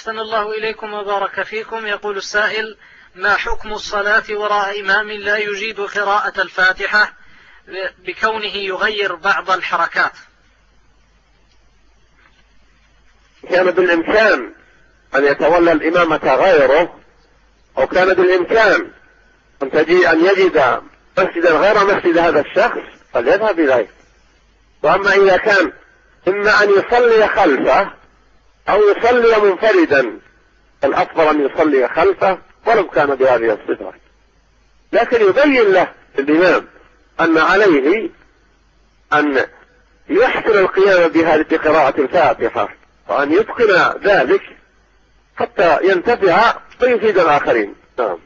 أحسن الله إليكم وبارك فيكم. يقول السائل ما حكم الصلاة وراء إمام لا يجيد قراءة الفاتحة بكونه يغير بعض الحركات؟ كان بالإمكان أن يتولى الإمامة غيره أو كان بالإمكان أن تجي أن يجد مسجدا غير مسجد هذا الشخص فليذهب إليه. وأما إذا كان إما أن يصلي خلفه أو يصلي منفردا. الأفضل أن يصلي خلفه ولو كان بهذه الصفة. لكن يبين له الإمام أن عليه أن يحسن القيام بهذه بقراءة الفاتحة وأن يتقن ذلك حتى ينتفع ويفيد الآخرين. نعم.